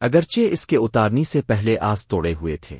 اگرچہ اس کے اتارنی سے پہلے آس توڑے ہوئے تھے۔